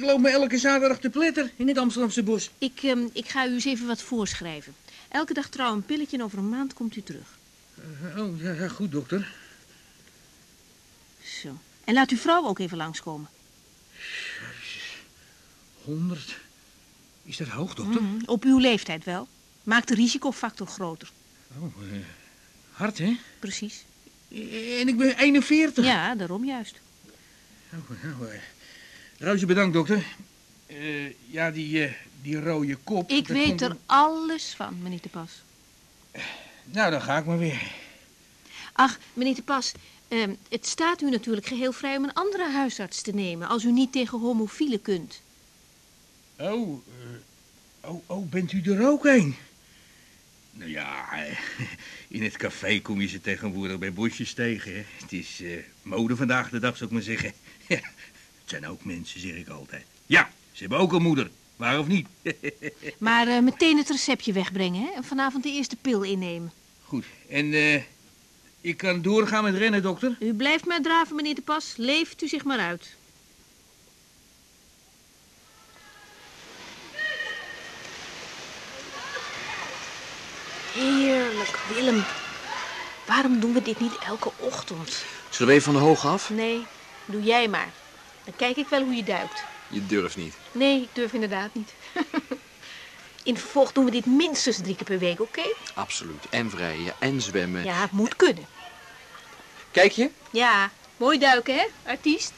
ik loop me elke zaterdag te pletter in het Amsterdamse bos. Ik, ehm, ik ga u eens even wat voorschrijven. Elke dag trouw een pilletje en over een maand komt u terug. Eh, oh, ja, ja, goed, dokter. Zo. En laat uw vrouw ook even langskomen. 100. Is dat hoog, dokter? Mhm, Op uw leeftijd wel. Maakt de risicofactor groter. Oh, eh, hard, hè? Precies. Eh, En ik ben 41. Ja, daarom juist. Oh, nou, eh, reuze bedankt, dokter. Eh, ja, die, eh, die rode kop... Ik weet komt er alles van, meneer de Pas. Nou, dan ga ik maar weer. Ach, meneer de Pas, ehm, het staat u natuurlijk geheel vrij om een andere huisarts te nemen... als u niet tegen homofielen kunt. Oh, eh, oh, oh, bent u er ook een? Nou ja, in het café kom je ze tegenwoordig bij bosjes tegen. Hè. Het is mode vandaag de dag, zou ik maar zeggen. Ja, zijn ook mensen, zeg ik altijd. Ja, ze hebben ook een moeder. Waar of niet? Maar eh, meteen het receptje wegbrengen, hè? En vanavond de eerste pil innemen. Goed, en eh, ik kan doorgaan met rennen, dokter? U blijft maar draven, meneer de Pas. Leeft u zich maar uit. Heerlijk, Willem. Waarom doen we dit niet elke ochtend? Zullen we even van de hoog af? Nee, doe jij maar. Dan kijk ik wel hoe je duikt. Je durft niet. Nee, ik durf inderdaad niet. In vervolg doen we dit minstens drie keer per week, oké? Absoluut. En vrijen en zwemmen. Ja, het moet kunnen. Kijk je? Ja, mooi duiken, hè, artiest?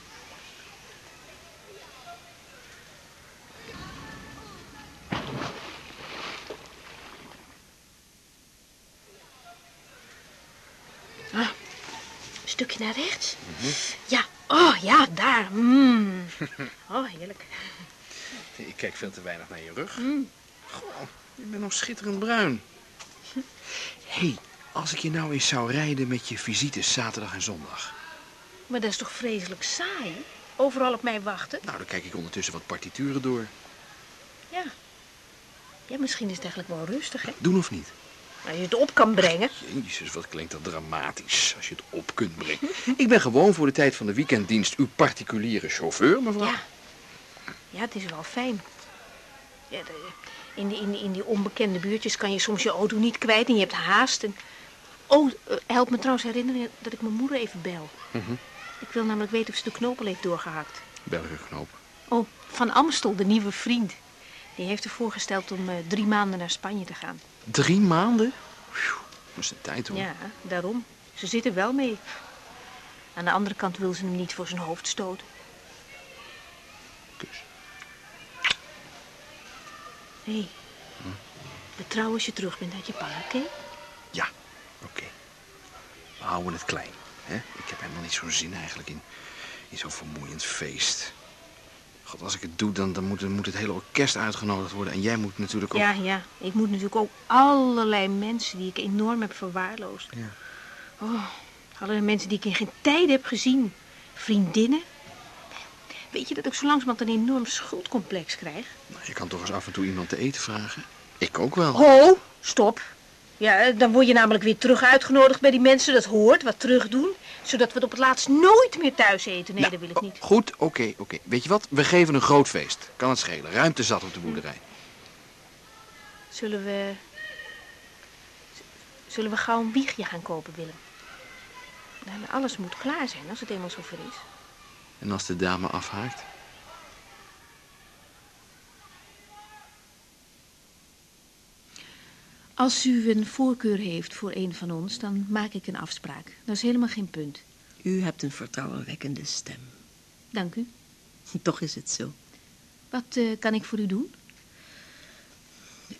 Ah, een stukje naar rechts. Ja, oh ja, daar. Mm. Oh, heerlijk. Ik kijk veel te weinig naar je rug. Mm. Goh, je bent nog schitterend bruin. Hé, hey, als ik je nou eens zou rijden met je visites zaterdag en zondag. Maar dat is toch vreselijk saai? Overal op mij wachten? Nou, dan kijk ik ondertussen wat partituren door. Ja. Ja, misschien is het eigenlijk wel rustig, hè? Doen of niet? Als je het op kan brengen. Jezus, wat klinkt dat dramatisch als je het op kunt brengen. Ik ben gewoon voor de tijd van de weekenddienst uw particuliere chauffeur, mevrouw. Ja. Ja, het is wel fijn. Ja, de- in, die, in, in die onbekende buurtjes kan je soms je auto niet kwijt en je hebt haast. En... Oh, eh, help me trouwens herinneren dat ik mijn moeder even bel. Mhm. Ik wil namelijk weten of ze de knopen heeft doorgehakt. Welke knoop? Oh, Van Amstel, de nieuwe vriend. Die heeft er voorgesteld om eh, drie maanden naar Spanje te gaan. Drie maanden? Dat is een tijd hoor. Ja, daarom. Ze zit er wel mee. Aan de andere kant wil ze hem niet voor zijn hoofd stoten. Dus. Hé, hey, betrouw als je terug bent uit Japan, oké? Ja, oké. We houden het klein. Hè? Ik heb helemaal niet zo'n zin eigenlijk in, in zo'n vermoeiend feest. God, als ik het doe, dan, dan moet, moet het hele orkest uitgenodigd worden. En jij moet natuurlijk ook... Ja, ja. Ik moet natuurlijk ook allerlei mensen die ik enorm heb verwaarloosd. Ja. Oh, allerlei mensen die ik in geen tijd heb gezien. Vriendinnen. Weet je dat ik zo langzamerhand een enorm schuldcomplex krijg? Nou, je kan toch eens af en toe iemand te eten vragen? Ik ook wel. Ho, stop. Ja, eh, dan word je namelijk weer terug uitgenodigd bij die mensen. Dat hoort, wat terug doen. Zodat we het op het laatst nooit meer thuis eten. Nee, Nou, dat wil ik oh, niet. Goed, oké, oké. Weet je wat? We geven een groot feest. Kan het schelen. Ruimte zat op de boerderij. Zullen we... Zullen we gauw een wiegje gaan kopen, Willem? Nou, alles moet klaar zijn als het eenmaal zover is. En als de dame afhaakt? Als u een voorkeur heeft voor een van ons, dan maak ik een afspraak. Dat is helemaal geen punt. U hebt een vertrouwenwekkende stem. Dank u. Toch is het zo. Wat eh, kan ik voor u doen?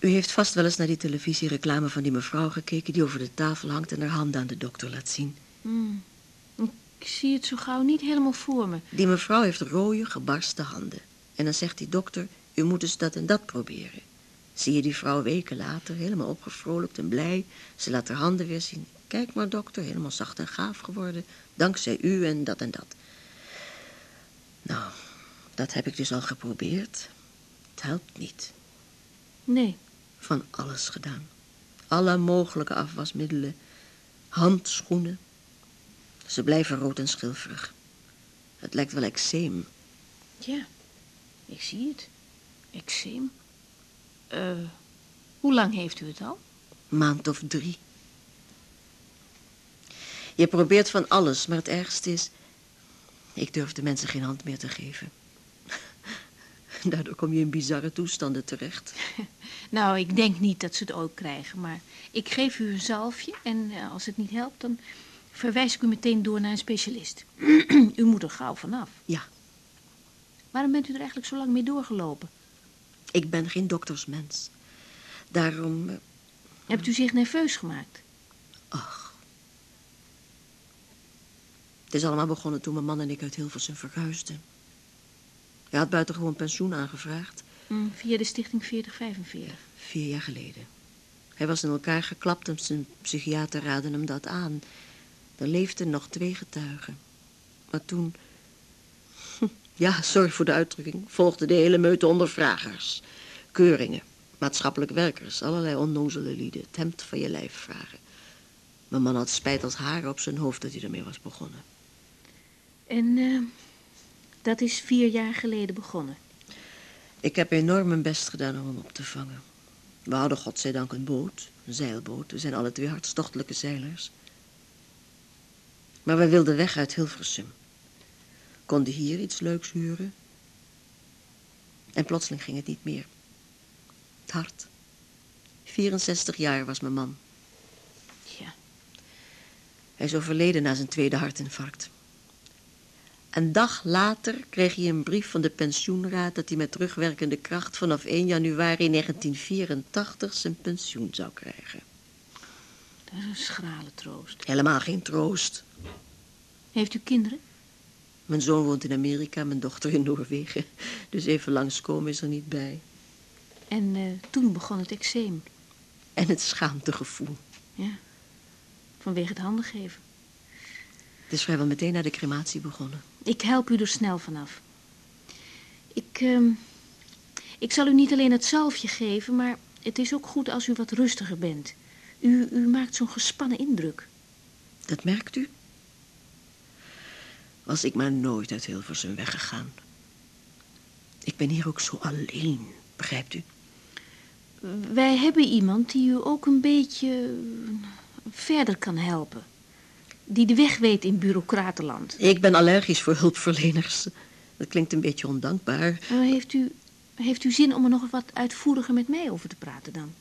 U heeft vast wel eens naar die televisiereclame van die mevrouw gekeken... die over de tafel hangt en haar handen aan de dokter laat zien. Hmm. Ik zie het zo gauw niet helemaal voor me. Die mevrouw heeft rode, gebarsten handen. En dan zegt die dokter, u moet eens dat en dat proberen. Zie je die vrouw weken later, helemaal opgevrolijkt en blij. Ze laat haar handen weer zien. Kijk maar, dokter, helemaal zacht en gaaf geworden. Dankzij u en dat en dat. Nou, dat heb ik dus al geprobeerd. Het helpt niet. Nee. Van alles gedaan. Alle mogelijke afwasmiddelen. Handschoenen. Ze blijven rood en schilferig. Het lijkt wel eczeem. Ja. Ik zie het. Eczeem. Eh, hoe lang heeft u het al? Maand of drie. Je probeert van alles, maar het ergste is... Ik durf de mensen geen hand meer te geven. Daardoor kom je in bizarre toestanden terecht. Nou, ik denk niet dat ze het ook krijgen, maar ik geef u een zalfje en eh, als het niet helpt, dan verwijs ik u meteen door naar een specialist. u moet er gauw vanaf. Ja, Waarom bent u er eigenlijk zo lang mee doorgelopen? Ik ben geen doktersmens. Daarom... eh, Hebt u zich nerveus gemaakt? Ach. Het is allemaal begonnen toen mijn man en ik uit Hilversum verhuisden. Hij had buitengewoon pensioen aangevraagd, Hm, via de stichting 4045. vier jaar geleden. Hij was in elkaar geklapt en zijn psychiater raadde hem dat aan. Er leefden nog twee getuigen. Maar toen... Ja, sorry voor de uitdrukking. Volgde de hele meute ondervragers. Keuringen, maatschappelijk werkers, allerlei onnozele lieden. Het hemd van je lijf vragen. Mijn man had spijt als haren op zijn hoofd dat hij ermee was begonnen. En eh, dat is vier jaar geleden begonnen. Ik heb enorm mijn best gedaan om hem op te vangen. We hadden godzijdank een boot, een zeilboot. We zijn alle twee hartstochtelijke zeilers. Maar we wilden weg uit Hilversum. Konden hier iets leuks huren. En plotseling ging het niet meer. Het hart. 64 jaar was mijn man. Ja. Hij is overleden na zijn tweede hartinfarct. Een dag later kreeg hij een brief van de pensioenraad dat hij met terugwerkende kracht vanaf 1 januari 1984 zijn pensioen zou krijgen. Dat is een schrale troost. Helemaal geen troost. Heeft u kinderen? Mijn zoon woont in Amerika, mijn dochter in Noorwegen. Dus even langskomen is er niet bij. En eh, toen begon het eczeem. En het schaamtegevoel. Ja. Vanwege het handen geven. Het is vrijwel meteen na de crematie begonnen. Ik help u er snel vanaf. Ik, ehm, ik zal u niet alleen het zalfje geven, maar het is ook goed als u wat rustiger bent. U, u maakt zo'n gespannen indruk. Dat merkt u? Was ik maar nooit uit Hilversum weggegaan. Ik ben hier ook zo alleen, begrijpt u? Wij hebben iemand die u ook een beetje eh, verder kan helpen. Die de weg weet in bureaucratenland. Ik ben allergisch voor hulpverleners. Dat klinkt een beetje ondankbaar. Eh, heeft, u, heeft u zin om er nog wat uitvoeriger met mij over te praten dan?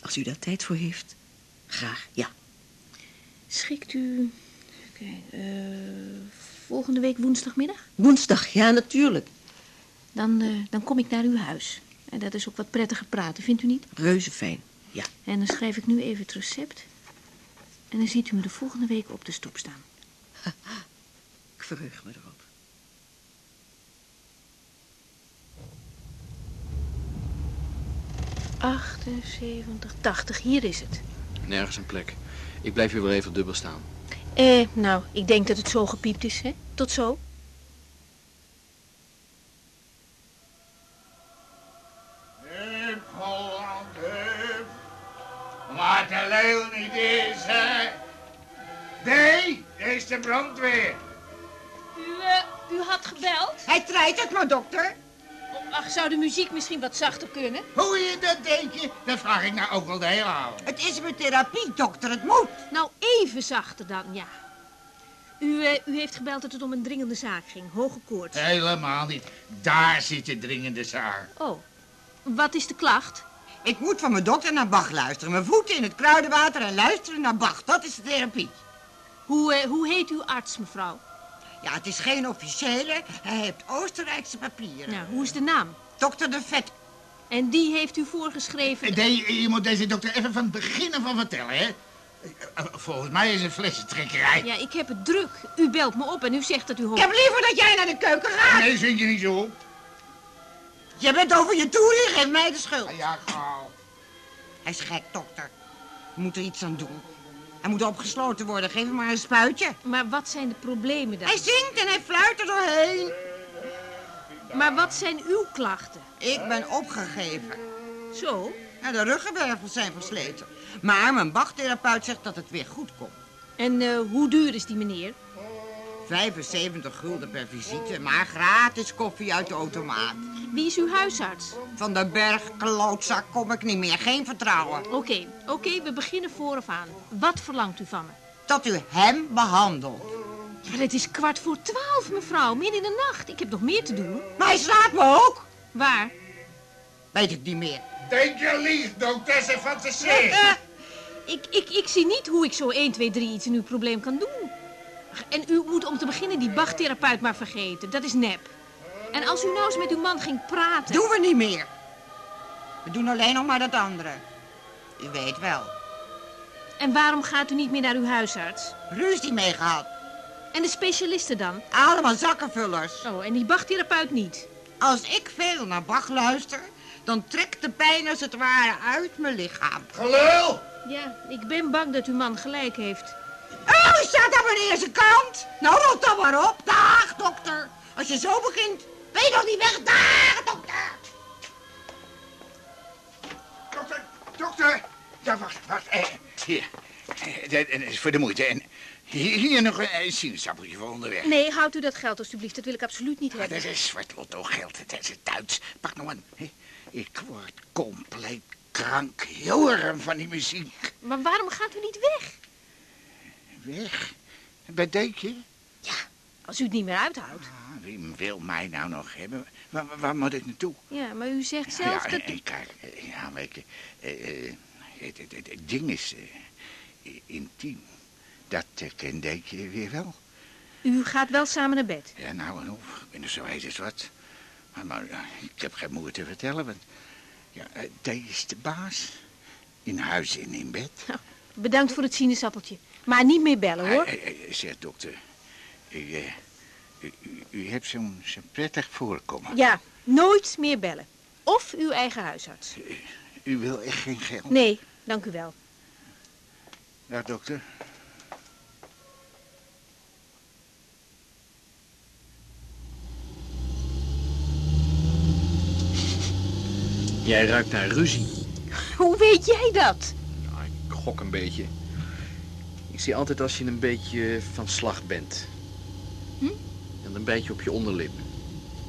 Als u daar tijd voor heeft. Graag, ja. Schikt u... Oké, eh, volgende week woensdagmiddag? Woensdag, ja, natuurlijk. Dan, eh, dan kom ik naar uw huis. En dat is ook wat prettiger praten, vindt u niet? Reuze fijn. Ja. En dan schrijf ik nu even het recept. En dan ziet u me de volgende week op de stoep staan. Ik verheug me erop. Achtenzeventig, 80, hier is het. Nergens een plek. Ik blijf hier wel even dubbel staan. Eh, nou, ik denk dat het zo gepiept is, hè? Tot zo. Hup, Holland, hup. Maar de leeuw niet is, hè. Nee, daar is de brandweer. U, eh, u had gebeld? Hij draait het maar, dokter. Ach, zou de muziek misschien wat zachter kunnen? Hoe je dat denk je? Dat vraag ik nou ook wel de hele avond. Het is mijn therapie, dokter. Het moet. Nou, even zachter dan, ja. U, eh, u heeft gebeld dat het om een dringende zaak ging. Hoge koorts. Helemaal niet. Daar zit de dringende zaak. Oh, wat is de klacht? Ik moet van mijn dokter naar Bach luisteren. Mijn voeten in het kruidenwater en luisteren naar Bach. Dat is de therapie. Hoe, eh, hoe heet uw arts, mevrouw? Ja, het is geen officiële. Hij heeft Oostenrijkse papieren. Nou, hoe is de naam? Dokter de Vet. En die heeft u voorgeschreven... Nee, je moet deze dokter even van het begin af van vertellen, hè. Volgens mij is het flessentrekkerij. Ja, ik heb het druk. U belt me op en u zegt dat u Ik hoort... heb liever dat jij naar de keuken gaat. Nee, zit je niet zo op. Je bent over je toeren. Geef mij de schuld. Ah, Ja, gauw. Hij is gek, dokter. We moeten er iets aan doen. Hij moet opgesloten worden. Geef hem maar een spuitje. Maar wat zijn de problemen dan? Hij zingt en hij fluit er doorheen. Maar wat zijn uw klachten? Ik ben opgegeven. Zo? Ja, de ruggenwervels zijn versleten. Maar mijn Bachtherapeut zegt dat het weer goed komt. En eh, hoe duur is die meneer? 75 gulden per visite, maar gratis koffie uit de automaat. Wie is uw huisarts? Van de berg klootzak kom ik niet meer. Geen vertrouwen. Oké, oké, we beginnen vooraf aan. Wat verlangt u van me? Dat u hem behandelt. Maar het is kwart voor twaalf, mevrouw. Midden in de nacht. Ik heb nog meer te doen. Maar hij slaat me ook. Waar? Weet ik niet meer. Denk je lief, fantaseert. Eh, ik, ik, ik zie niet hoe ik zo 1, 2, 3 iets in uw probleem kan doen. En u moet om te beginnen die Bach-therapeut maar vergeten. Dat is nep. En als u nou eens met uw man ging praten... Doen we niet meer. We doen alleen nog maar dat andere. U weet wel. En waarom gaat u niet meer naar uw huisarts? Ruzie mee gehad. En de specialisten dan? Allemaal zakkenvullers. Oh, en die Bach-therapeut niet? Als ik veel naar Bach luister, dan trekt de pijn als het ware uit mijn lichaam. Gelul! Ja, ik ben bang dat uw man gelijk heeft. Oh, hij staat aan mijn eerste kant. Nou, rot dan maar op. Dag, dokter. Als je zo begint, ben je nog niet weg. Dag, dokter. Dokter, dokter. Ja, wacht, wacht. Eh, hier. Eh, dat dat is voor de moeite. En hier, hier nog een eh, sinaasappeltje voor onderweg. Nee, houdt u dat geld alstublieft. Dat wil ik absoluut niet Maar hebben. dat is zwart lotto geld. Het is het Duits. Pak nog een. Ik word compleet krank. Joren van die muziek. Maar waarom gaat u niet weg? Weg. Bij Deekje? Als u het niet meer uithoudt. Ah, wie wil mij nou nog hebben? Waar, waar- moet ik naartoe? Ja, maar u zegt zelf ja, dat... eh, kijk, eh, ja, je, eh, eh, het, het, het, het ding is eh, intiem. Dat uh, ken Deekje weer wel. U gaat wel samen naar bed. Ja, nou en hoe, ik ben er zo heet als wat. Maar, maar ja, ik heb geen moeite te vertellen, want ja, eh, is de baas. In huis en in bed. Bedankt voor het sinaasappeltje. Maar niet meer bellen, hoor. Eh, eh, eh, zeg, dokter, u, eh, u, u, u hebt zo'n zo'n prettig voorkomen. Ja, nooit meer bellen. Of uw eigen huisarts. U wil echt geen geld? Nee, dank u wel. Ja, dokter. Jij ruikt naar ruzie. Hoe weet jij dat? Ja, ik gok een beetje. Ik zie altijd als je een beetje van slag bent. Hm? En een beetje op je onderlip.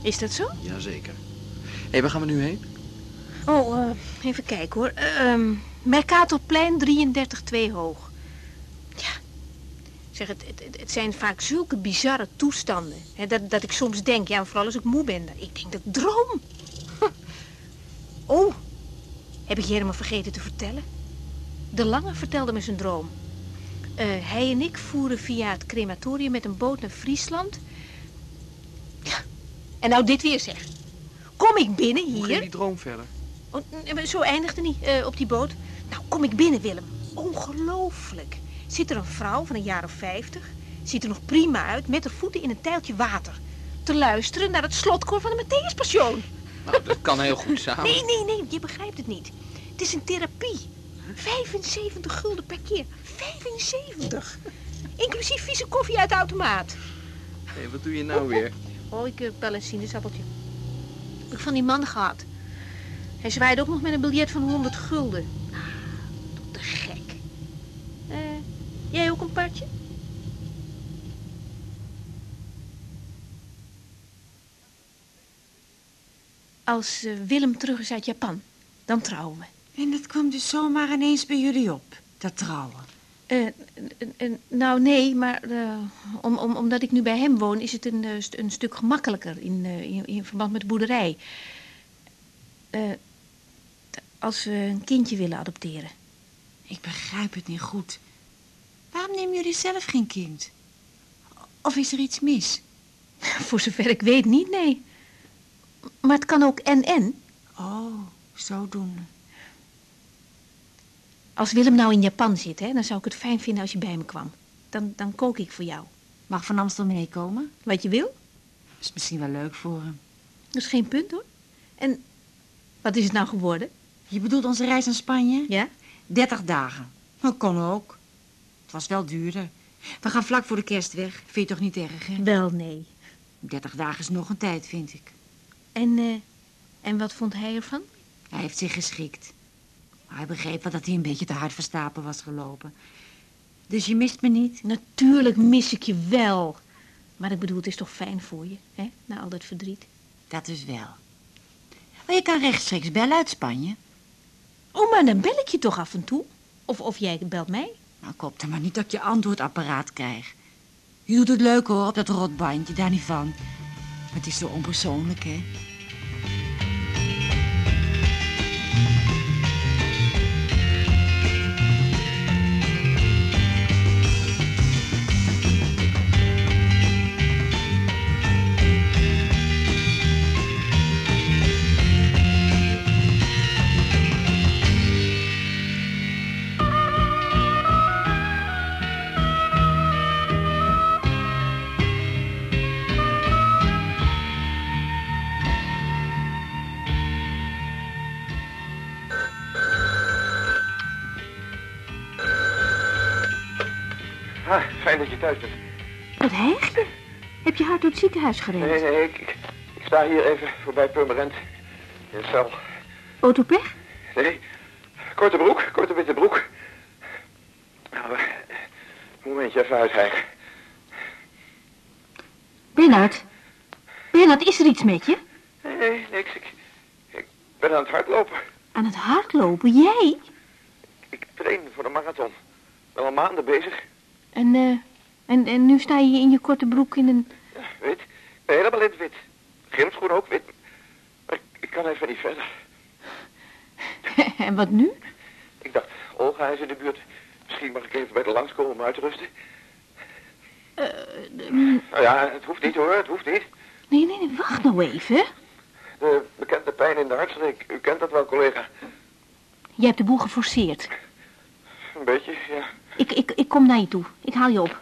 Is dat zo? Jazeker. Hé, hey, waar gaan we nu heen? Oh, eh, even kijken hoor. Eh, ehm, Mercatorplein 33 2 hoog. Ja, zeg, het, het, het- het zijn vaak zulke bizarre toestanden. Hè, dat, dat ik soms denk, ja, vooral als ik moe ben. Ik denk dat ik droom. Huh. Oh, heb ik je helemaal vergeten te vertellen? De Lange vertelde me zijn droom. Eh, hij en ik voeren via het crematorium met een boot naar Friesland. Ja, en nou dit weer zeg. Kom ik binnen Hoe hier... ging die droom verder? Oh, zo eindigde niet eh, op die boot. Nou, kom ik binnen, Willem. Ongelooflijk. Zit er een vrouw van een jaar of vijftig. Ziet er nog prima uit, met haar voeten in een tijltje water. Te luisteren naar het slotkoor van de Matthäuspassion. Nou, dat kan heel goed samen. Nee, nee, nee, je begrijpt het niet. Het is een therapie. 75 gulden per keer. 75. Inclusief vieze koffie uit de automaat. Hé, wat doe je nou weer? Oh, ik heb wel een sinaasappeltje. Heb ik van die man gehad. Hij zwaaide ook nog met een biljet van 100 gulden. Ah, tot te gek. Eh, jij ook een partje? Als eh, Willem terug is uit Japan, dan trouwen we. En dat kwam dus zomaar ineens bij jullie op, dat trouwen. Eh, nou, nee, maar eh, om, om, omdat ik nu bij hem woon, is het een, eh, een stuk gemakkelijker in, in, in verband met de boerderij. Als we een kindje willen adopteren. Ik begrijp het niet goed. Waarom nemen jullie zelf geen kind? Of is er iets mis? Voor zover ik weet niet, nee. Maar het kan ook en-en. Oh, zodoende. Als Willem nou in Japan zit, hè, dan zou ik het fijn vinden als je bij me kwam. Dan, dan kook ik voor jou. Mag Van Amstel meekomen? Wat je wil, Is misschien wel leuk voor hem. dat is geen punt hoor. En wat is het nou geworden? Je bedoelt onze reis naar Spanje? Ja? 30 dagen. Dat kon ook. Het was wel duurder. We gaan vlak voor de kerst weg. Vind je toch niet erg, hè? Wel, nee. 30 dagen is nog een tijd, vind ik. En, eh, en wat vond hij ervan? Hij heeft zich geschikt. Maar hij begreep wel dat hij een beetje te hard van stapel was gelopen. Dus je mist me niet? Natuurlijk mis ik je wel. Maar ik bedoel, het is toch fijn voor je, hè? Na al dat verdriet. Dat is wel. Maar je kan rechtstreeks bellen uit Spanje. Oh, maar dan bel ik je toch af en toe? Of, of jij belt mij? Nou, ik hoop dan maar niet dat ik je antwoordapparaat krijg. Je doet het leuk hoor, op dat rotbandje, daar niet van. Maar het is zo onpersoonlijk, hè? Ah, fijn dat je thuis bent. Wat hijgt? Heb je hard door het ziekenhuis gereden? Nee, nee, ik, ik, ik sta hier even voorbij Purmerend. In de cel. Autopech? Nee, korte broek, korte witte broek. Nou, eh, momentje, even uithijgen. Bernard. Bernard, is er iets met je? Nee, nee, niks. Ik, ik ben aan het hardlopen. Aan het hardlopen? Jij? Ik train voor de marathon. Ben al maanden bezig. En, eh, en, en nu sta je in je korte broek in een... Ja, wit. Helemaal in het wit. Gymschoen ook wit. Maar ik, ik kan even niet verder. en wat nu? Ik dacht, Olga is in de buurt. Misschien mag ik even bij de langskomen om uit te rusten. mm, Nou ja, het hoeft niet hoor, het hoeft niet. nee, nee, nee, wacht nou even. De bekende pijn in de hartstreek. U kent dat wel, collega. Je hebt de boel geforceerd. Een beetje, ja. Ik, ik, ik kom naar je toe. Ik haal je op.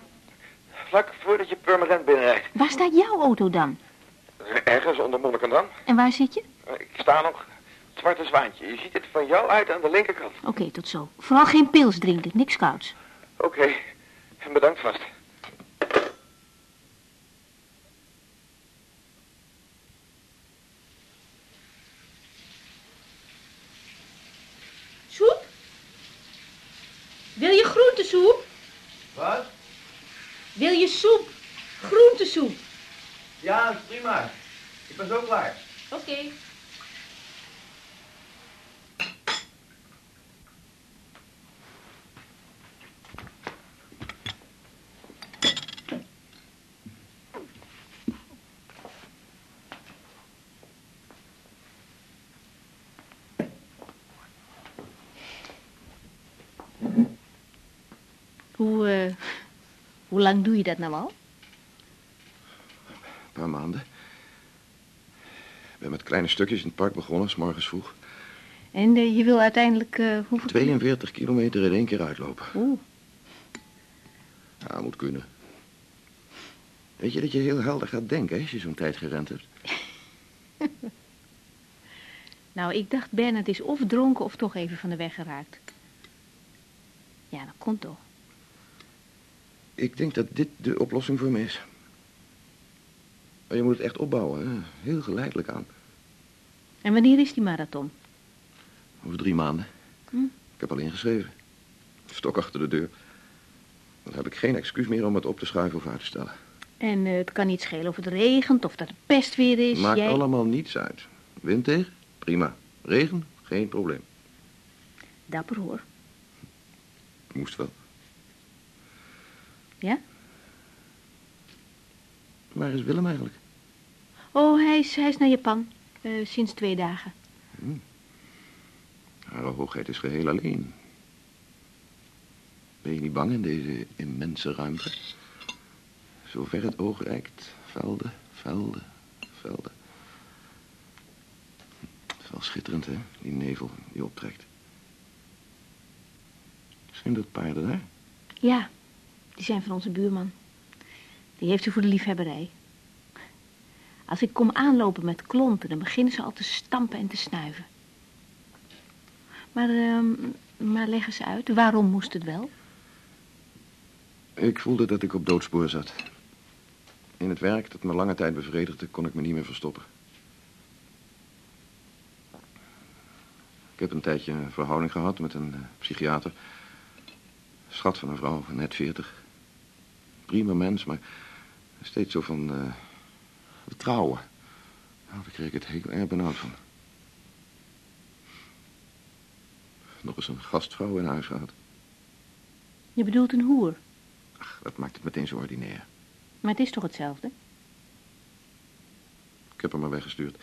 Vlak voordat je permanent binnenrijdt. Waar staat jouw auto dan? Ergens onder Monnikendam. En waar zit je? Ik sta nog. Het zwarte zwaantje. Je ziet het van jou uit aan de linkerkant. Oké, tot zo. Vooral geen pils drinken, niks kouds. Oké. En bedankt vast. Soep? Wil je groentesoep? Wat? Wil je soep? Groentesoep. Ja, prima. Ik ben zo klaar. Oké eh, hoe lang doe je dat nou al? Een paar maanden. Ik ben met kleine stukjes in het park begonnen, s morgens vroeg. En eh, je wil uiteindelijk eh, hoeveel... 42 kilometer in één keer uitlopen. Oeh, Ja, moet kunnen. Weet je dat je heel helder gaat denken hè, als je zo'n tijd gerend hebt? nou, ik dacht Bernard is of dronken of toch even van de weg geraakt. Ja, dat komt toch. Ik denk dat dit de oplossing voor me is. Maar je moet het echt opbouwen, hè? heel geleidelijk aan. En wanneer is die marathon? Over drie maanden. Hm. Ik heb al ingeschreven. Stok achter de deur. Dan heb ik geen excuus meer om het op te schuiven of uit te stellen. En eh, het kan niet schelen of het regent of dat het pest weer is. Maakt Jij... allemaal niets uit. Wind tegen? Prima. Regen? Geen probleem. Dapper hoor. Moest wel. Ja? Waar is Willem eigenlijk? Oh, hij is, hij is naar Japan. Eh, sinds twee dagen. Hare hoogheid is geheel alleen. Ben je niet bang in deze immense ruimte? Zover het oog reikt, velden, velden, velden. Het is wel schitterend, hè, die nevel die optrekt. Zijn dat paarden daar? Ja, die zijn van onze buurman. Die heeft ze voor de liefhebberij. Als ik kom aanlopen met klonten, dan beginnen ze al te stampen en te snuiven. Maar, ehm, maar leg eens uit, waarom moest het wel? Ik voelde dat ik op doodspoor zat. In het werk dat me lange tijd bevredigde, kon ik me niet meer verstoppen. Ik heb een tijdje een verhouding gehad met een eh, psychiater. Schat van een vrouw van net veertig. Prima mens, maar Steeds zo van eh, trouwen. Nou, daar kreeg ik het heel erg benauwd van. Nog eens een gastvrouw in huis gehad. Je bedoelt een hoer. Ach, dat maakt het meteen zo ordinair. Maar het is toch hetzelfde? Ik heb haar maar weggestuurd.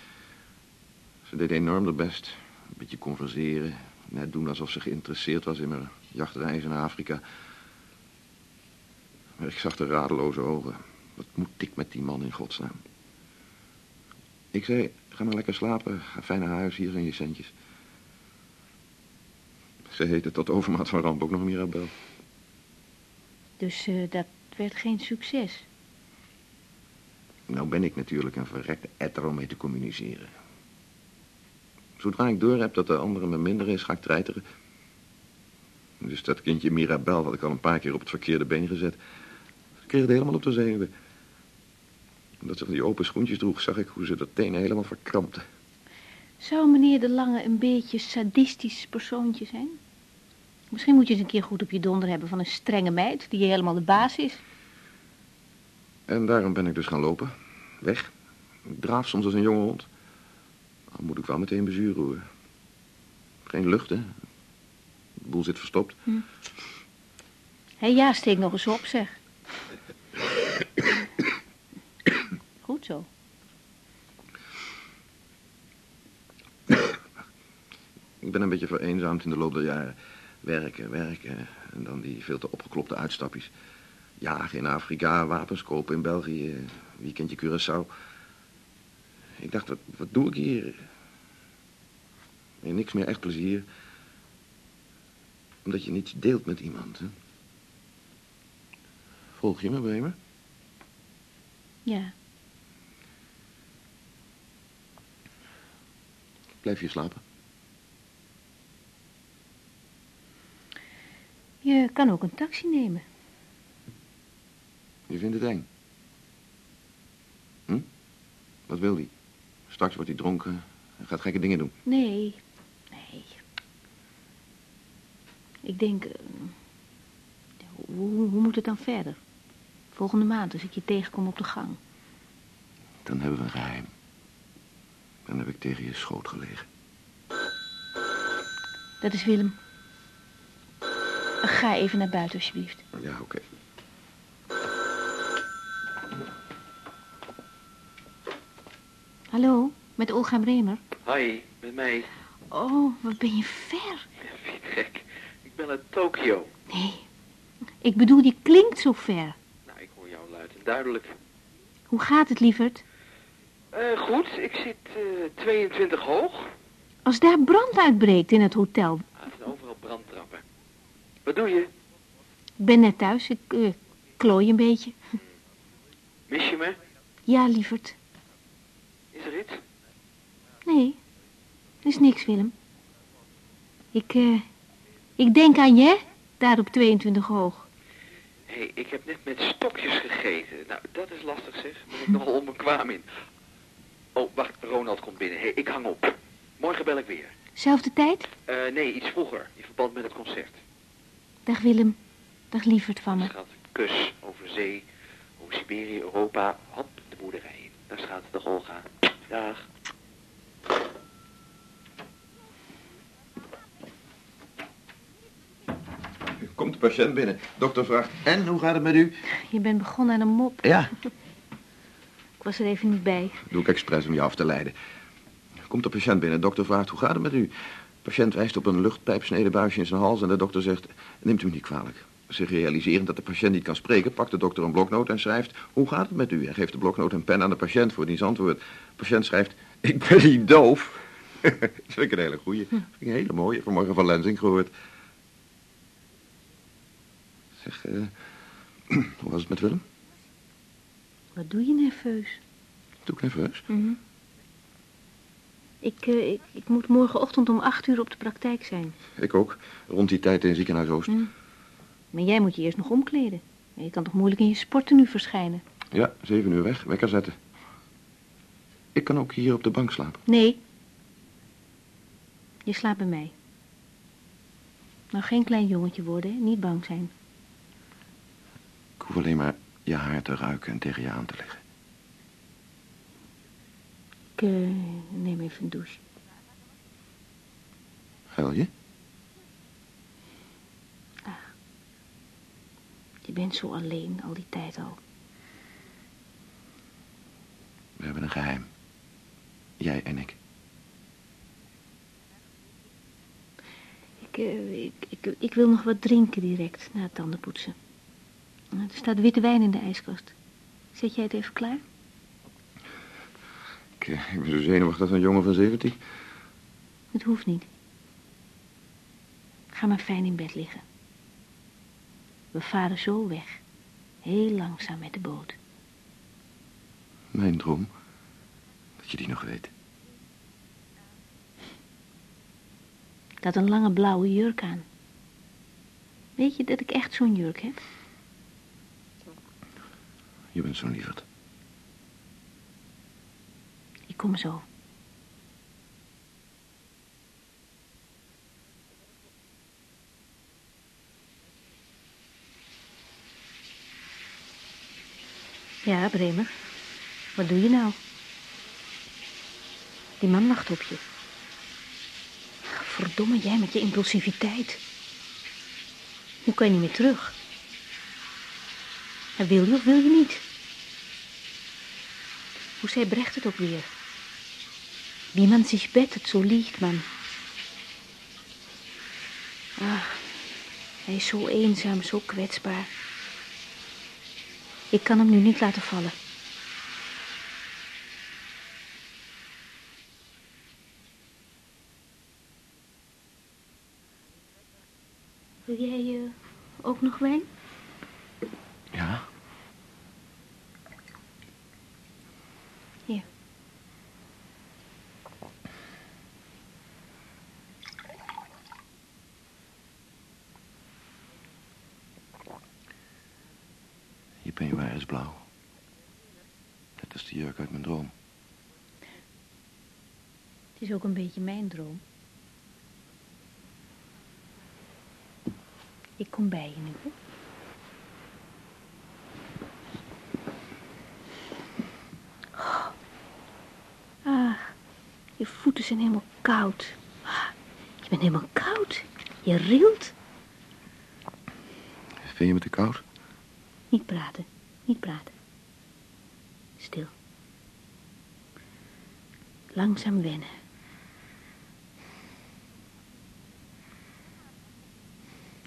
Ze deed enorm haar best. Een beetje converseren. Net doen alsof ze geïnteresseerd was in mijn jachtreizen naar Afrika. Ik zag de radeloze ogen. Wat moet ik met die man in godsnaam? Ik zei, ga maar lekker slapen. Ga fijn naar huis, hier zijn je centjes. Ze heette tot overmaat van ramp ook nog Mirabel. Dus eh, dat werd geen succes. Nou ben ik natuurlijk een verrekte etter om mee te communiceren. Zodra ik doorheb dat de andere me minder is, ga ik treiteren. Dus dat kindje Mirabel had ik al een paar keer op het verkeerde been gezet. Kreeg het helemaal op de zenuwen. Omdat ze van die open schoentjes droeg, zag ik hoe ze dat tenen helemaal verkrampte. Zou meneer De Lange een beetje sadistisch persoontje zijn? Misschien moet je eens een keer goed op je donder hebben van een strenge meid... die helemaal de baas is. En daarom ben ik dus gaan lopen. Weg. Ik draaf soms als een jonge hond. Dan moet ik wel meteen bezuren hoor. Geen lucht, hè. De boel zit verstopt. Hé, ja, steek nog eens op, zeg. Goed zo. Ik ben een beetje vereenzaamd in de loop der jaren. Werken, werken. En dan die veel te opgeklopte uitstapjes. Jagen in Afrika, wapens kopen in België, weekendje Curaçao. Ik dacht, wat, wat doe ik hier? Niks meer echt plezier. Omdat je niets deelt met iemand, hè? Volg je me, Bremer? Ja, Blijf je slapen? je kan ook een taxi nemen. Je vindt het eng? Hm? Wat wil hij? Straks wordt hij dronken en gaat gekke dingen doen. Nee, nee. Ik denk, eh, hoe, hoe moet het dan verder? Volgende maand, als ik je tegenkom op de gang. Dan hebben we een geheim. Dan heb ik tegen je schoot gelegen. Dat is Willem. Ga even naar buiten, alsjeblieft. Ja, oké. Hallo, met Olga Bremer. Hoi, met mij. Oh, wat ben je ver. Vind je gek? Ik ben uit Tokio. Nee, ik bedoel, je klinkt zo ver. Nou, ik hoor jou luid en duidelijk. Hoe gaat het, lieverd? Eh, goed, ik zit eh 22 hoog. Als daar brand uitbreekt in het hotel. Ah, er zijn overal brandtrappen. Wat doe je? Ik ben net thuis, ik eh, klooi een beetje. Mis je me? Ja, lieverd. Is er iets? Nee, er is niks, Willem. Ik, eh, ik denk aan je? Daar op 22 hoog. Hé, hey, ik heb net met stokjes gegeten. Nou, dat is lastig zeg. Daar ben ik nogal onbekwaam in. Oh, wacht, Ronald komt binnen. Hé, hey, ik hang op. Morgen bel ik weer. Zelfde tijd? Eh, nee, iets vroeger. In verband met het concert. Dag Willem. Dag lieverd van me. Schat, kus over zee, over Siberië, Europa. Hop, de boerderij in. Daar staat de Olga. Dag. Komt de patiënt binnen. Dokter vraagt, en hoe gaat het met u? Je bent begonnen aan een mop. Ja. Ik was er even niet bij. Doe ik expres om je af te leiden. Komt de patiënt binnen. Dokter vraagt, hoe gaat het met u? patiënt wijst op een luchtpijpsnedenbuisje in zijn hals en de dokter zegt, neemt u me niet kwalijk. Zich realiserend dat de patiënt niet kan spreken, pakt de dokter een bloknoot en schrijft, hoe gaat het met u? En geeft de bloknoot en pen aan de patiënt voor diens antwoord. De patiënt schrijft, ik ben niet doof. dat vind ik een hele goeie. Dat vind ik een hele mooie. Vanmorgen van Lensing gehoord. Zeg, eh, hoe was het met Willem? Wat doe je nerveus? Doe ik nerveus? Mhm. Ik, eh, ik, ik moet morgenochtend om acht uur op de praktijk zijn. Ik ook. Rond die tijd in ziekenhuis Oost. Hm. Maar jij moet je eerst nog omkleden. Je kan toch moeilijk in je sporten nu verschijnen? Ja, zeven uur weg. Wekker zetten. Ik kan ook hier op de bank slapen. Nee. Je slaapt bij mij. Nou, geen klein jongetje worden, hè? Niet bang zijn. Ik hoef alleen maar je haar te ruiken en tegen je aan te leggen. Ik eh, neem even een douche. Huil je? Je bent zo alleen al die tijd al. We hebben een geheim. Jij en ik. Ik, eh, ik, ik, ik wil nog wat drinken direct na het tandenpoetsen. Er staat witte wijn in de ijskast. Zet jij het even klaar? Ik, eh, ik ben zo zenuwachtig als een jongen van 17. Het hoeft niet. Ga maar fijn in bed liggen. We varen zo weg. Heel langzaam met de boot. Mijn droom. Dat je die nog weet. Ik had een lange blauwe jurk aan. Weet je dat ik echt zo'n jurk heb? Je bent zo'n lieverd. Ik kom zo. Ja, Bremer. Wat doe je nou? Die man wacht op je. Verdomme, jij met je impulsiviteit. Nu kan je niet meer terug. Wil je of wil je niet? Hoe zei Brecht het ook weer? Wie man zich bettet, zo liegt man. Ah, hij is zo eenzaam, zo kwetsbaar. Ik kan hem nu niet laten vallen. Wil jij eh, ook nog wijn? Ja? Hier. Je peignoir is blauw. Dat is de jurk uit mijn droom. Het is ook een beetje mijn droom. Ik kom bij je nu. hè? Ah, je voeten zijn helemaal koud. Ah, Je bent helemaal koud. Je rilt. Vind je me te koud? Niet praten, niet praten. Stil. Langzaam wennen.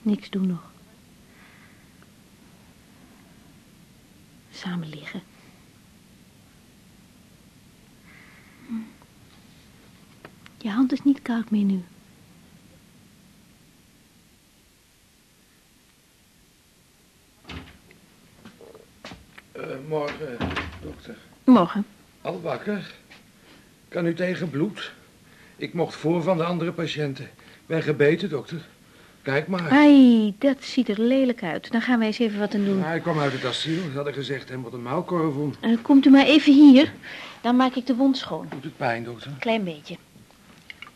Niks doen nog. Samen liggen. Je hand is niet koud meer nu. Eh, morgen, dokter. Morgen. Al wakker? Kan u tegen bloed? Ik mocht voor van de andere patiënten. Ben gebeten, dokter. Kijk maar. Ai, dat ziet er lelijk uit. Dan gaan wij eens even wat aan doen. Hij kwam uit het asiel. Ze hadden gezegd hem wat een muilkorf om. Eh, komt u maar even hier. Dan maak ik de wond schoon. Doet het pijn, dokter? Klein beetje.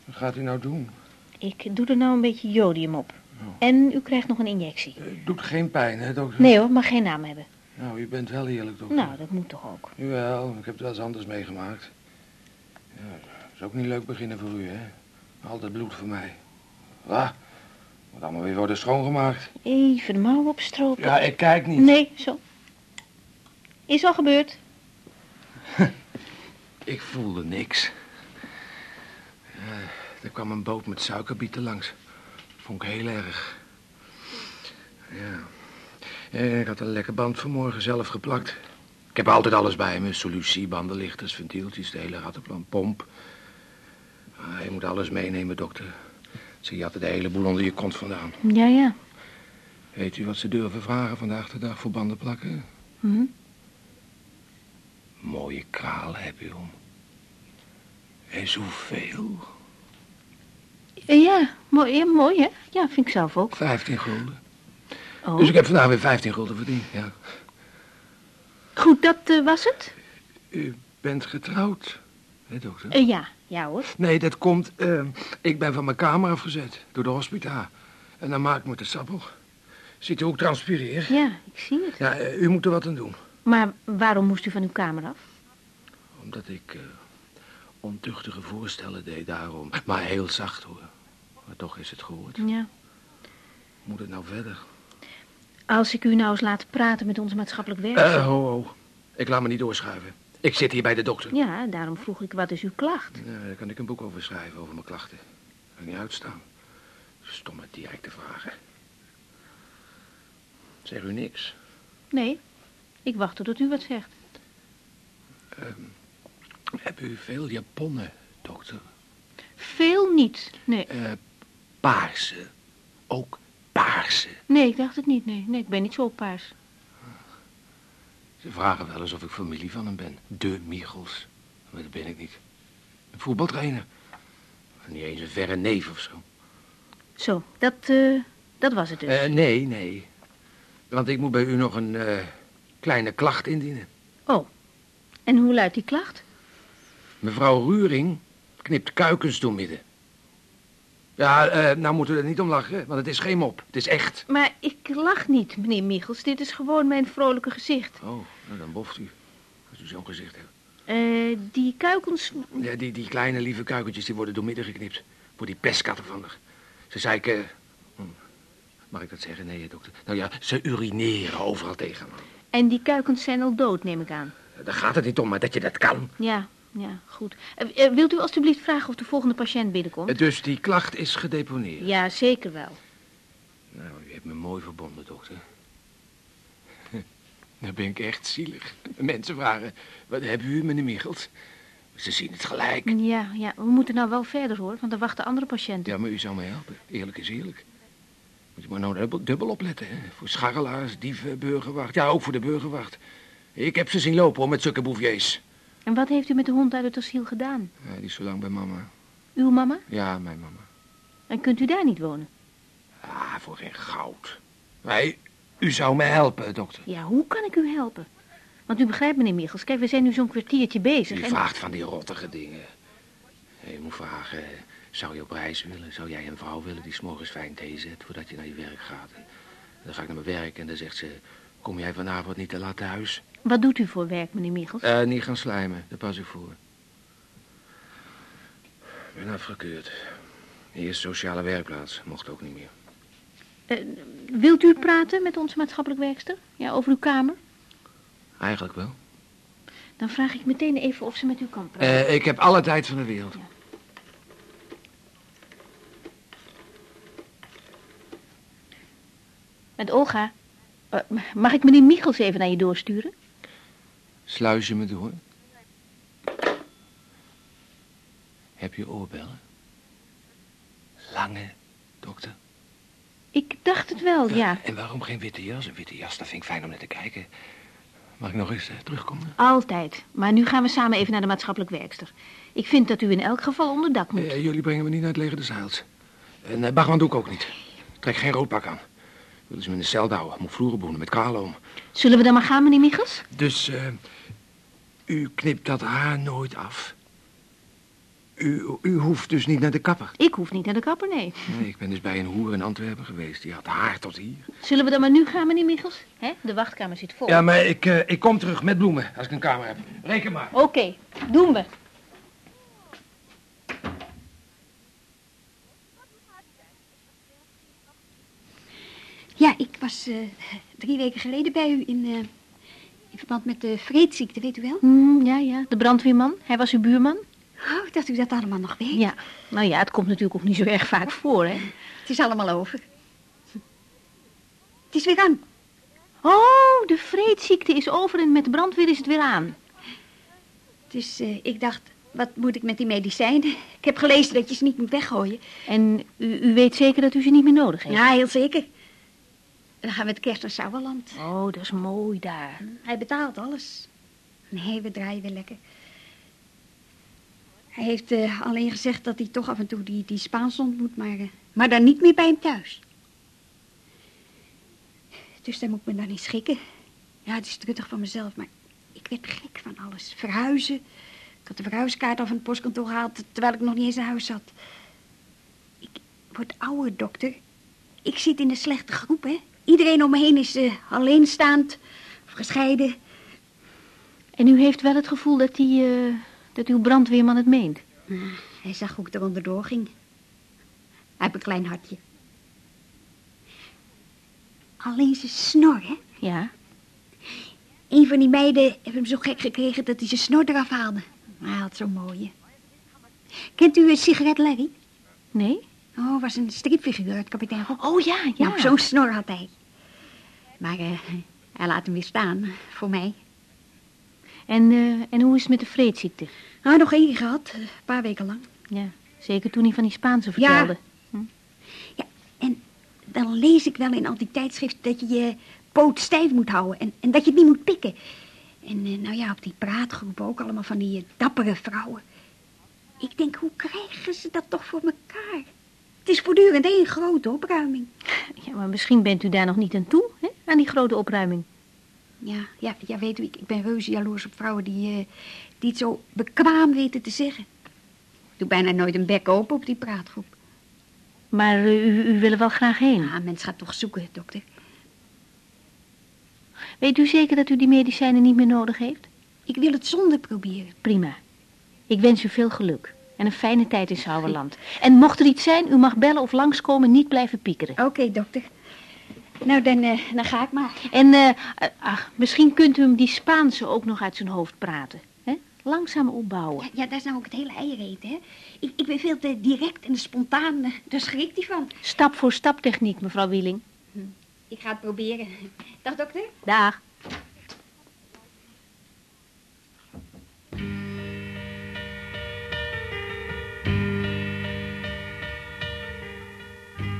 Wat gaat u nou doen? Ik doe er nou een beetje jodium op. En u krijgt nog een injectie. Het doet geen pijn, hè, dokter? Nee hoor, mag geen naam hebben. Nou, u bent wel eerlijk, dokter. Nou, dat moet toch ook. Jawel, ik heb het wel eens anders meegemaakt. Ja, dat is ook niet leuk beginnen voor u, hè? Altijd bloed voor mij. Ah, moet allemaal weer worden schoongemaakt. Even de mouw opstropen. Ja, ik kijk niet. Nee, zo. Is al gebeurd. Ik voelde niks. Ja, er kwam een boot met suikerbieten langs. Vond ik heel erg. Ja. Eh, Ik had een lekker band vanmorgen zelf geplakt. Ik heb altijd alles bij me. Solutie, bandenlichters, ventieltjes, de hele rattenplan, pomp. Ah, je moet alles meenemen, dokter. Ze jatten de hele boel onder je kont vandaan. Ja, ja. Weet u wat ze durven vragen vandaag de dag voor banden plakken? Hm? Mooie kralen heb u om. En zoveel. Ja, mooi, mooi hè? Ja, vind ik zelf ook. 15 gulden. Oh. Dus ik heb vandaag weer 15 gulden verdiend, ja. Goed, dat eh, was het? U bent getrouwd, hè, dokter? Eh, ja, ja hoor. Nee, dat komt... eh, ik ben van mijn kamer afgezet door de hospita. En dan maak ik me te sappel. Ziet u ook transpireer? Ja, ik zie het. Ja, eh, u moet er wat aan doen. Maar waarom moest u van uw kamer af? Omdat ik eh, ontuchtige voorstellen deed daarom. Maar heel zacht hoor. Maar toch is het gehoord. Ja. Moet het nou verder? Als ik u nou eens laat praten met onze maatschappelijk werker. Eh, ho, ho. Ik laat me niet doorschuiven. Ik zit hier bij de dokter. Ja, daarom vroeg ik, wat is uw klacht? Ja, daar kan ik een boek over schrijven, over mijn klachten. Kan niet uitstaan. Stomme directe vragen. Zeg u niks? Nee, ik wacht tot u wat zegt. Ehm, heb u veel japonnen, dokter? Veel niet, nee. Eh, paarse. Ook paarse. Nee, ik dacht het niet, nee. Nee, ik ben niet zo paars. Ze vragen wel eens of ik familie van hem ben. De Michels. Maar dat ben ik niet. Een voetbaltrainer. Niet eens een verre neef of zo. Zo, dat, eh, dat was het dus. Eh, nee, nee. Want ik moet bij u nog een eh, kleine klacht indienen. Oh, en hoe luidt die klacht? Mevrouw Ruring knipt kuikens door midden. Ja, eh, nou moeten we er niet om lachen, want het is geen mop. Het is echt. Maar ik lach niet, meneer Michels. Dit is gewoon mijn vrolijke gezicht. Oh, nou dan boft u. Als u zo'n gezicht hebt. Eh, die kuikens... Ja, die, die kleine lieve kuikentjes die worden doormidden geknipt. Voor die pestkatten van haar. Ze zei ik... eh, hm, mag ik dat zeggen? Nee, dokter. Nou ja, ze urineren overal tegen. En die kuikens zijn al dood, neem ik aan. Daar gaat het niet om, maar dat je dat kan. Ja, ja, goed. Eh, eh, wilt u alstublieft vragen of de volgende patiënt binnenkomt? Dus die klacht is gedeponeerd. Ja, zeker wel. Nou, u hebt me mooi verbonden, dokter. Dan ben ik echt zielig. Mensen vragen, wat hebben u, meneer Michels? Ze zien het gelijk. Ja, ja, we moeten nou wel verder hoor, want er wachten andere patiënten. Ja, maar u zou mij helpen. Eerlijk is eerlijk. Moet je maar nou dubbel, dubbel opletten, hè. Voor scharrelaars, dieven, burgerwacht. Ja, ook voor de burgerwacht. Ik heb ze zien lopen, hoor, met zulke bouviers. En wat heeft u met de hond uit het asiel gedaan? Ja, die is zo lang bij mama. Uw mama? Ja, mijn mama. En kunt u daar niet wonen? Ah, voor geen goud. Nee, u zou me helpen, dokter. Ja, hoe kan ik u helpen? Want u begrijpt, meneer Michels, kijk, we zijn nu zo'n kwartiertje bezig. U en... vraagt van die rottige dingen. Je moet vragen, zou je op reis willen? Zou jij een vrouw willen die s'morgens fijn thee zet voordat je naar je werk gaat? En dan ga ik naar mijn werk en dan zegt ze, kom jij vanavond niet te laat thuis? Wat doet u voor werk, meneer Michels? Eh, niet gaan slijmen, daar pas ik voor. Ik ben afgekeurd. Eerst sociale werkplaats, mocht ook niet meer. Eh, wilt u praten met onze maatschappelijk werkster? Ja, over uw kamer? Eigenlijk wel. Dan vraag ik meteen even of ze met u kan praten. Eh, ik heb alle tijd van de wereld. Met Olga. Mag ik meneer Michels even naar je doorsturen? Sluis je me door? Heb je oorbellen? Lange, dokter. Ik dacht het wel, ja. En waarom geen witte jas? Een witte jas, dat vind ik fijn om naar te kijken. Mag ik nog eens eh, terugkomen? Altijd. Maar nu gaan we samen even naar de maatschappelijk werkster. Ik vind dat u in elk geval onder dak moet. Eh, jullie brengen me niet naar het leger de Zeils. En uh, Bagman doe ik ook niet. Trek geen roodpak aan. Willen ze me in de cel houden. Moet vloerenboenen met kaloom. Zullen we dan maar gaan, meneer Michels? Dus, uh, u knipt dat haar nooit af? U, u hoeft dus niet naar de kapper? Ik hoef niet naar de kapper, nee. Nee, ik ben dus bij een hoer in Antwerpen geweest. Die had haar tot hier. Zullen we dan maar nu gaan, meneer Michels? Hè? De wachtkamer zit vol. Ja, maar ik, uh, ik kom terug met bloemen als ik een kamer heb. Reken maar. Oké, okay, doen we. Ja, ik was uh, drie weken geleden bij u in, uh, in verband met de vreedziekte, weet u wel? Mm, ja, ja, de brandweerman. Hij was uw buurman. Oh, dat u dat allemaal nog weet. Ja, nou ja, het komt natuurlijk ook niet zo erg vaak voor, hè. Het is allemaal over. Het is weer aan. Oh, de vreedziekte is over en met de brandweer is het weer aan. Dus uh, ik dacht, wat moet ik met die medicijnen? Ik heb gelezen dat je ze niet moet weggooien. En u, u weet zeker dat u ze niet meer nodig heeft? Ja, heel zeker. Dan gaan we het kerst naar Sauerland. Oh, dat is mooi daar. Hij betaalt alles. Nee, we draaien weer lekker. Hij heeft uh, alleen gezegd dat hij toch af en toe die, die Spaans ontmoet, maar, uh, maar dan niet meer bij hem thuis. Dus daar moet ik me dan niet schikken. Ja, het is truttig van mezelf, maar ik werd gek van alles. Verhuizen. Ik had de verhuiskaart al van het postkantoor gehaald, terwijl ik nog niet eens in huis zat. Ik word ouder, dokter. Ik zit in de slechte groep, hè. Iedereen om me heen is eh, alleenstaand of gescheiden. En u heeft wel het gevoel dat, die, eh, dat uw brandweerman het meent? Hij zag hoe ik er onderdoor ging. Hij heeft een klein hartje. Alleen zijn snor, hè? Ja. Een van die meiden heeft hem zo gek gekregen dat hij zijn snor eraf haalde. Maar hij had zo'n mooie. Kent u een sigaret Larry? Nee? Oh, was een stripfiguur uit kapitein Rob. Oh ja, ja. Nou, zo'n snor had hij. Maar eh, hij laat hem weer staan, voor mij. En, eh, en hoe is het met de vreedziekte? Nou, nog één gehad, een paar weken lang. Ja, zeker toen hij van die Spaanse vertelde. Ja, en dan lees ik wel in al die tijdschriften dat je je poot stijf moet houden en, en dat je het niet moet pikken. En eh, nou ja, op die praatgroep ook allemaal van die eh, dappere vrouwen. Ik denk, hoe krijgen ze dat toch voor elkaar? Het is voortdurend één grote opruiming. Ja, maar misschien bent u daar nog niet aan toe? Aan die grote opruiming. Ja, ja, ja weet u, ik, ik ben reuze jaloers op vrouwen die, eh, die het zo bekwaam weten te zeggen. Ik doe bijna nooit een bek open op die praatgroep. Maar eh, u, u wil er wel graag heen. Ja, mens gaat toch zoeken, dokter. Weet u zeker dat u die medicijnen niet meer nodig heeft? Ik wil het zonder proberen. Prima. Ik wens u veel geluk. En een fijne tijd in Sauerland. En mocht er iets zijn, u mag bellen of langskomen, niet blijven piekeren. Oké, dokter. Nou, dan, eh, dan ga ik maar. En eh, ach, misschien kunt u hem die Spaanse ook nog uit zijn hoofd praten. Hè? Langzaam opbouwen. Ja, ja, dat is nou ook het hele eier eten, hè. Ik, ik ben veel te direct en spontaan. eh, Daar schrikt hij van. Stap voor stap techniek, mevrouw Wieling. Ik ga het proberen. Dag, dokter. Dag.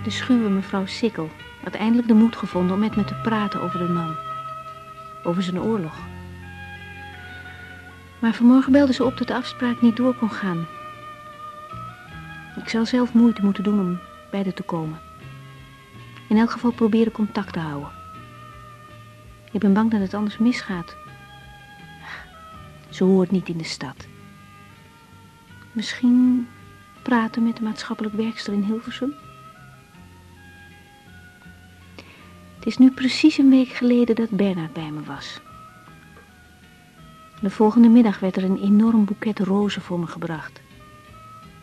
De schuwe mevrouw Sikkel had eindelijk de moed gevonden om met me te praten over de man. Over zijn oorlog. Maar vanmorgen belde ze op dat de afspraak niet door kon gaan. Ik zal zelf moeite moeten doen om bij haar te komen. In elk geval proberen contact te houden. Ik ben bang dat het anders misgaat. Ze hoort niet in de stad. Misschien praten met de maatschappelijk werkster in Hilversum? Het is nu precies een week geleden dat Bernard bij me was. De volgende middag werd er een enorm boeket rozen voor me gebracht.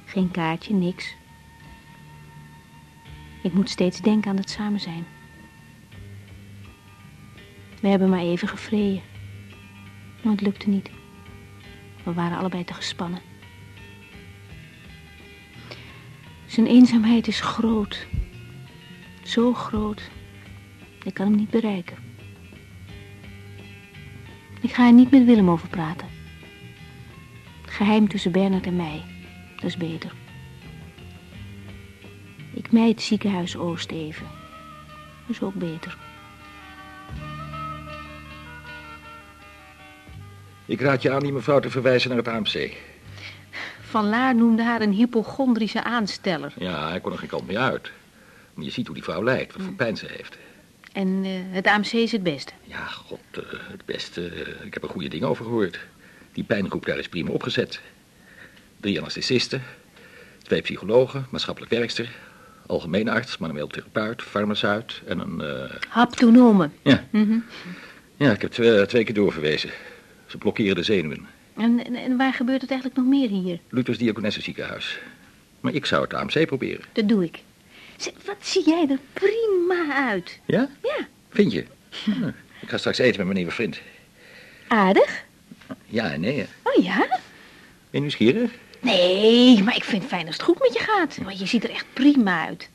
Geen kaartje, niks. Ik moet steeds denken aan het samen zijn. We hebben maar even gevreden. Maar het lukte niet. We waren allebei te gespannen. Zijn eenzaamheid is groot. Zo groot. Ik kan hem niet bereiken. Ik ga er niet met Willem over praten. Geheim tussen Bernard en mij. Dat is beter. Ik mijd het ziekenhuis Oost even. Dat is ook beter. Ik raad je aan die mevrouw te verwijzen naar het AMC. Van Laar noemde haar een hypochondrische aansteller. Ja, hij kon er geen kant meer uit. Maar je ziet hoe die vrouw lijdt, wat voor pijn ze heeft. En eh, het AMC is het beste. Ja, god, eh, het beste. ik heb er goede dingen over gehoord. Die pijngroep daar is prima opgezet. Drie anesthesisten, twee psychologen, maatschappelijk werkster, algemeen arts, manueel therapeut, farmaceut en een... eh, Haptonomen. Ja. Mhm. Ja, ik heb twee, twee keer doorverwezen. Ze blokkeren de zenuwen. en, en, en waar gebeurt het eigenlijk nog meer hier? Luthers Diakonessenziekenhuis. Maar ik zou het AMC proberen. Dat doe ik. Zeg, wat zie jij er prima uit. Ja? Ja. Vind je? Hm, Ik ga straks eten met mijn nieuwe vriend. Aardig? Ja en nee. hè. Oh ja? Ben je nieuwsgierig? Nee, maar ik vind het fijn als het goed met je gaat. Want je ziet er echt prima uit.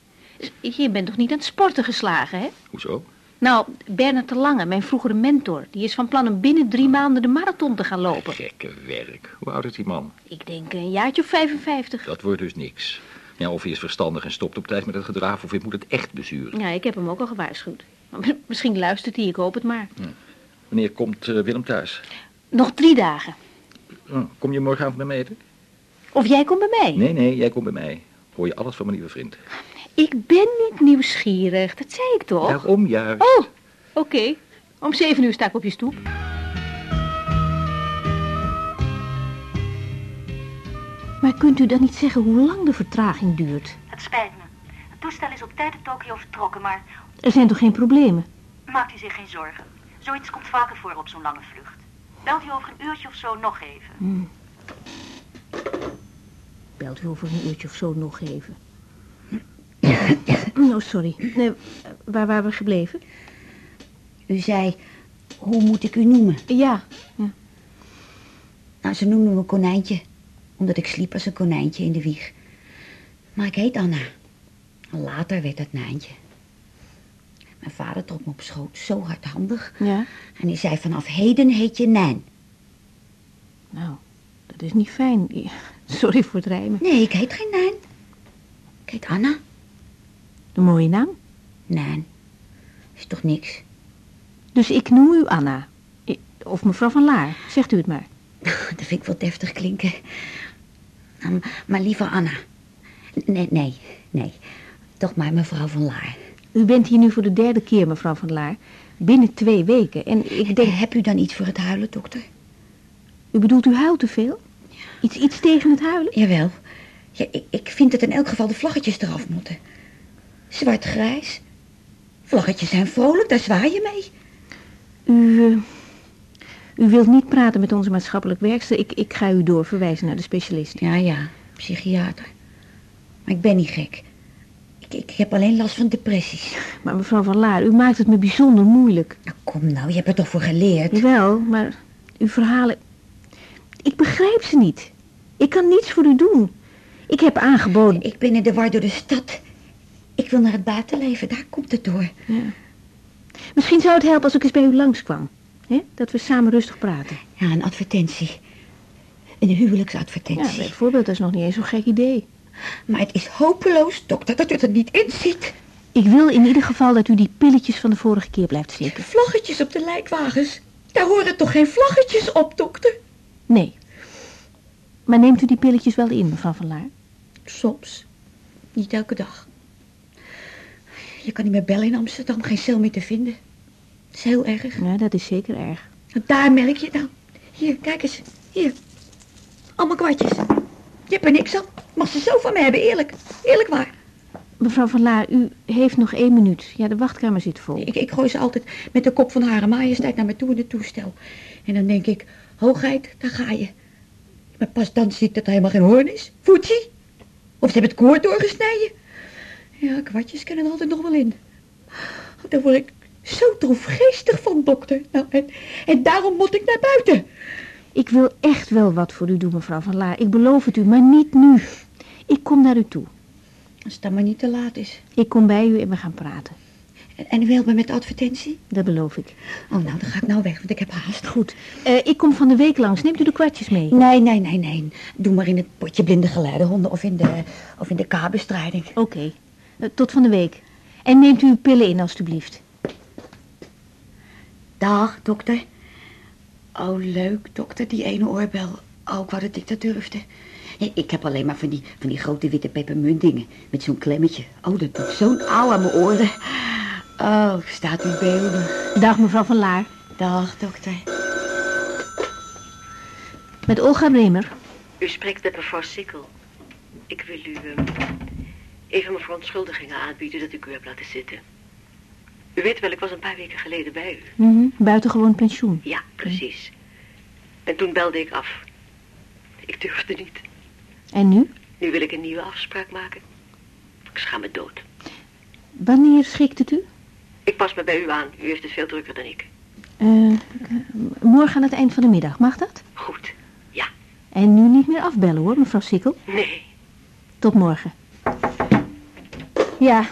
Je bent toch niet aan het sporten geslagen, hè? Hoezo? Nou, Bernard de Lange, mijn vroegere mentor, die is van plan om binnen drie maanden de marathon te gaan lopen. Gekke werk. Hoe oud is die man? Ik denk een jaartje of 55. Dat wordt dus niks. Ja, of hij is verstandig en stopt op tijd met het gedraaf, of hij moet het echt bezuren. Ja, ik heb hem ook al gewaarschuwd. Maar Misschien luistert hij, ik hoop het maar. Wanneer komt eh, Willem thuis? Nog drie dagen. Oh, kom je morgenavond bij mij eten? Of jij komt bij mij? Nee, nee, jij komt bij mij. Hoor je alles van mijn nieuwe vriend. Ik ben niet nieuwsgierig, dat zei ik toch? Daarom juist. Oh, oké. Om zeven uur sta ik op je stoep. Maar kunt u dan niet zeggen hoe lang de vertraging duurt? Het spijt me. Het toestel is op tijd uit Tokio vertrokken, maar Er zijn toch geen problemen? Maakt u zich geen zorgen. Zoiets komt vaker voor op zo'n lange vlucht. Belt u over een uurtje of zo nog even. Hm. Belt u over een uurtje of zo nog even. Oh, sorry. Nee, waar waren we gebleven? U zei, hoe moet ik u noemen? Ja. Nou, ze noemden me konijntje. Omdat ik sliep als een konijntje in de wieg. Maar ik heet Anna. Later werd het Nijntje. Mijn vader trok me op schoot, zo hardhandig. Ja. En hij zei vanaf heden heet je Nijn. Nou, dat is niet fijn. Sorry voor het rijmen. Nee, ik heet geen Nijn. Ik heet Anna. Een mooie naam. Nijn. Is toch niks? Dus ik noem u Anna. Of mevrouw van Laar. Zegt u het maar. Dat vind ik wel deftig klinken. Nou, Maar liever Anna. Nee, nee, nee. Toch maar mevrouw van Laar. U bent hier nu voor de derde keer, mevrouw van Laar. Binnen twee weken. En ik denk... Heb u dan iets voor het huilen, dokter? U bedoelt, u huilt te veel? Iets, iets tegen het huilen? Jawel. Ja, ik, ik vind dat in elk geval de vlaggetjes eraf moeten. Zwart-grijs. Vlaggetjes zijn vrolijk, daar zwaai je mee. U, eh, u wilt niet praten met onze maatschappelijk werkster. Ik, ik ga u doorverwijzen naar de specialist. Ja, ja, psychiater. Maar ik ben niet gek. Ik, ik heb alleen last van depressies. Maar mevrouw van Laar, u maakt het me bijzonder moeilijk. Nou, kom nou, je hebt er toch voor geleerd? Jawel, maar uw verhalen... Ik begrijp ze niet. Ik kan niets voor u doen. Ik heb aangeboden... Ik ben in de war door de stad. Ik wil naar het buitenleven, daar komt het door. Ja. Misschien zou het helpen als ik eens bij u langskwam. Hè? Dat we samen rustig praten. Ja, een advertentie. Een Ja, huwelijksadvertentie. bijvoorbeeld, dat is nog niet eens zo'n gek idee. Maar het is hopeloos, dokter, dat u er niet in zit. Ik wil in ieder geval dat u die pilletjes van de vorige keer blijft slikken. Vlaggetjes op de lijkwagens. Daar horen toch geen vlaggetjes op, dokter? Nee. Maar neemt u die pilletjes wel in, mevrouw van Laar? Soms. Niet elke dag. Je kan niet meer bellen in Amsterdam, geen cel meer te vinden. Dat is heel erg. Ja, dat is zeker erg. Daar merk je het nou. Hier, kijk eens. Hier. Allemaal kwartjes. Je hebt er niks aan. Mag ze zo van me hebben, eerlijk. Eerlijk waar. Mevrouw van Laar, u heeft nog één minuut. Ja, de wachtkamer zit vol. Ik, ik gooi ze altijd met de kop van Hare Majesteit naar me toe in het toestel. En dan denk ik, hoogheid, daar ga je. Maar pas dan zie ik dat er helemaal geen hoorn is. Voetsie. Of ze hebben het koord doorgesneden. Ja, kwartjes kennen er altijd nog wel in. Daar word ik zo droefgeestig van, dokter. Nou, en, en daarom moet ik naar buiten. Ik wil echt wel wat voor u doen, mevrouw van Laar. Ik beloof het u, maar niet nu. Ik kom naar u toe. Als het dan maar niet te laat is. Ik kom bij u en we gaan praten. En, en u helpt me met de advertentie? Dat beloof ik. Oh, nou, dan ga ik nou weg, want ik heb haast. Goed. Eh, ik kom van de week langs. Neemt u de kwartjes mee? Nee, nee, nee, nee. Doe maar in het potje blinde geleidehonden of in de, of in de K-bestrijding. Oké. Eh, tot van de week. En neemt u uw pillen in, alstublieft. Dag, dokter. Oh, leuk, dokter, die ene oorbel. Oh, ik wou dat ik dat durfde. Ik heb alleen maar van die, van die grote witte pepermuntdingen met zo'n klemmetje. Oh, dat doet zo'n auw aan mijn oren. Oh, staat u beelden. Dag, mevrouw van Laar. Dag, dokter. Met Olga Bremer. U spreekt met mevrouw Sikkel. Ik wil u ehm, even mijn verontschuldigingen aanbieden dat ik u heb laten zitten. U weet wel, ik was een paar weken geleden bij u. Mhm, buitengewoon pensioen. Ja, precies. En toen belde ik af. Ik durfde niet. En nu? Nu wil ik een nieuwe afspraak maken. Ik schaam me dood. Wanneer schikt het u? Ik pas me bij u aan. U heeft het veel drukker dan ik. Eh, morgen aan het eind van de middag, mag dat? Goed, ja. En nu niet meer afbellen hoor, mevrouw Sikkel. Nee. Tot morgen. Ja,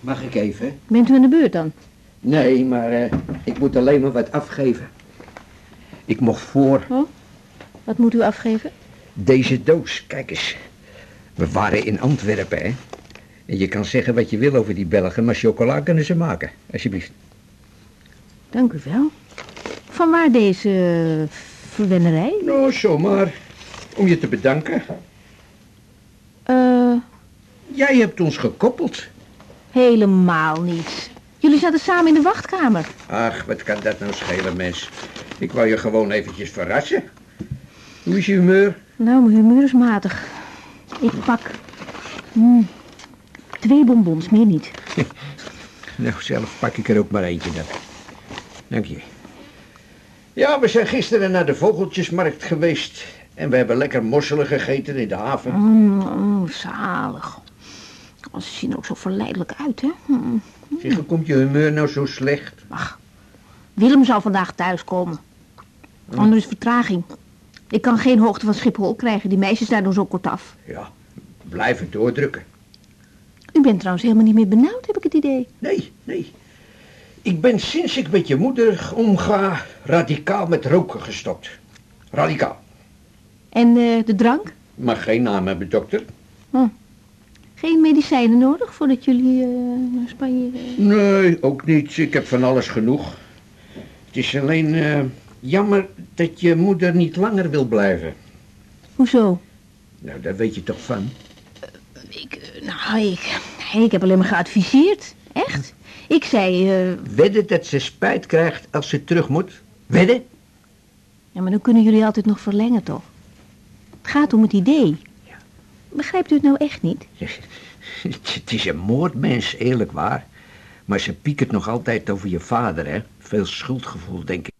Mag ik even? bent u aan de beurt dan? Nee, maar eh, ik moet alleen maar wat afgeven. Ik mocht voor Oh, wat moet u afgeven? deze doos, kijk eens. We waren in Antwerpen, hè. En je kan zeggen wat je wil over die Belgen, maar chocola kunnen ze maken. Alsjeblieft. Dank u wel. Van waar deze eh, verwennerij? Nou, zomaar. Om je te bedanken. Eh, Jij hebt ons gekoppeld. Helemaal niet. Jullie zaten samen in de wachtkamer. Ach, wat kan dat nou schelen, mens? Ik wou je gewoon eventjes verrassen. Hoe is je humeur? Nou, mijn humeur is matig. Ik pak mm, twee bonbons, meer niet. Nou, zelf pak ik er ook maar eentje dan. Dank je. Ja, we zijn gisteren naar de vogeltjesmarkt geweest. En we hebben lekker mosselen gegeten in de haven. Mm, zalig. Ze zien er ook zo verleidelijk uit, hè? Mm. Zeg, hoe komt je humeur nou zo slecht? Willem zal vandaag thuiskomen. Anders is vertraging. Ik kan geen hoogte van Schiphol krijgen. Die meisjes daar doen zo kort af. Ja, blijf het doordrukken. U bent trouwens helemaal niet meer benauwd, heb ik het idee. Nee, nee. Ik ben sinds ik met je moeder omga radicaal met roken gestopt. Radicaal. En eh, de drank? Mag geen naam hebben, dokter. Geen medicijnen nodig voordat jullie eh, naar Spanje... eh, Nee, ook niet. Ik heb van alles genoeg. Het is alleen eh, jammer dat je moeder niet langer wil blijven. Hoezo? Nou, daar weet je toch van. Nou, ik, ik heb alleen maar geadviseerd. Echt. Ik zei... eh, Wedden dat ze spijt krijgt als ze terug moet? Wedden? ja, maar dan kunnen jullie altijd nog verlengen, toch? Het gaat om het idee. Begrijpt u het nou echt niet? Het is een moordmens, eerlijk waar. Maar ze piekert nog altijd over je vader, hè? Veel schuldgevoel, denk ik.